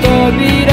todo